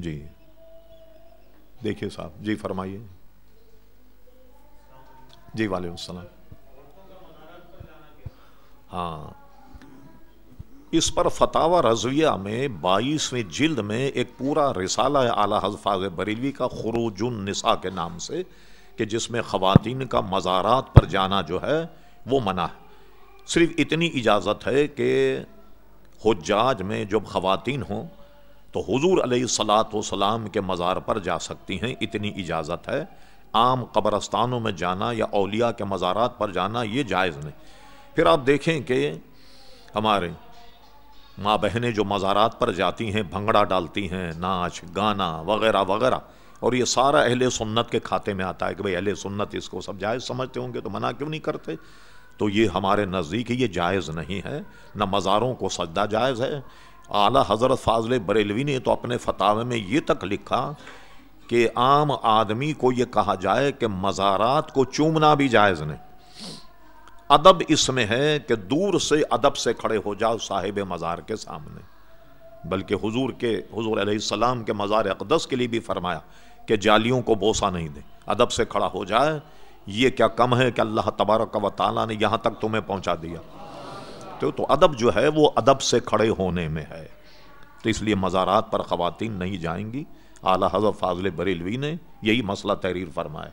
جی۔ دیکھیے صاحب جی فرمائیے۔ جی وعلیکم السلام۔ ہاں۔ اس پر فتح رضویہ میں بائیسویں جلد میں ایک پورا رسالہ ہے اعلیٰ حضفاظ بریلوی کا خروج النساء کے نام سے، کہ جس میں خواتین کا مزارات پر جانا جو ہے، وہ منع ہے۔ صرف اتنی اجازت ہے کہ حجاج میں جب خواتین ہوں تو حضور علیہ السلاۃ والسلام کے مزار پر جا سکتی ہیں، اتنی اجازت ہے۔ عام قبرستانوں میں جانا یا اولیاء کے مزارات پر جانا یہ جائز نہیں۔ پھر آپ دیکھیں کہ ہمارے ماں بہنیں جو مزارات پر جاتی ہیں، بھنگڑا ڈالتی ہیں، ناچ، گانا وغیرہ وغیرہ، اور یہ سارا اہل سنت کے کھاتے میں آتا ہے کہ بھئی اہل سنت اس کو سب جائز سمجھتے ہوں گے تو منع کیوں نہیں کرتے؟ تو یہ ہمارے نزدیک یہ جائز نہیں ہے۔ نہ مزاروں کو سجدہ جائز ہے اعلیٰ حضرت فاضل بریلوی نے تو اپنے فتح میں یہ تک لکھا کہ عام آدمی کو یہ کہا جائے کہ مزارات کو چومنا بھی جائز نہیں۔ ادب اس میں ہے کہ دور سے ادب سے کھڑے ہو جاؤ صاحب مزار کے سامنے۔ بلکہ حضور کے، حضور علیہ السلام کے مزار اقدس کے لیے بھی فرمایا کہ جالیوں کو بوسا نہیں دے ادب سے کھڑا ہو جائے، یہ کیا کم ہے کہ اللہ تبارک و تعالیٰ نے یہاں تک تمہیں پہنچا دیا۔ تو تو ادب جو ہے وہ ادب سے کھڑے ہونے میں ہے۔ تو اس لیے مزارات پر خواتین نہیں جائیں گی۔ اعلیٰ حضرت فاضل بریلوی نے یہی مسئلہ تحریر فرمایا۔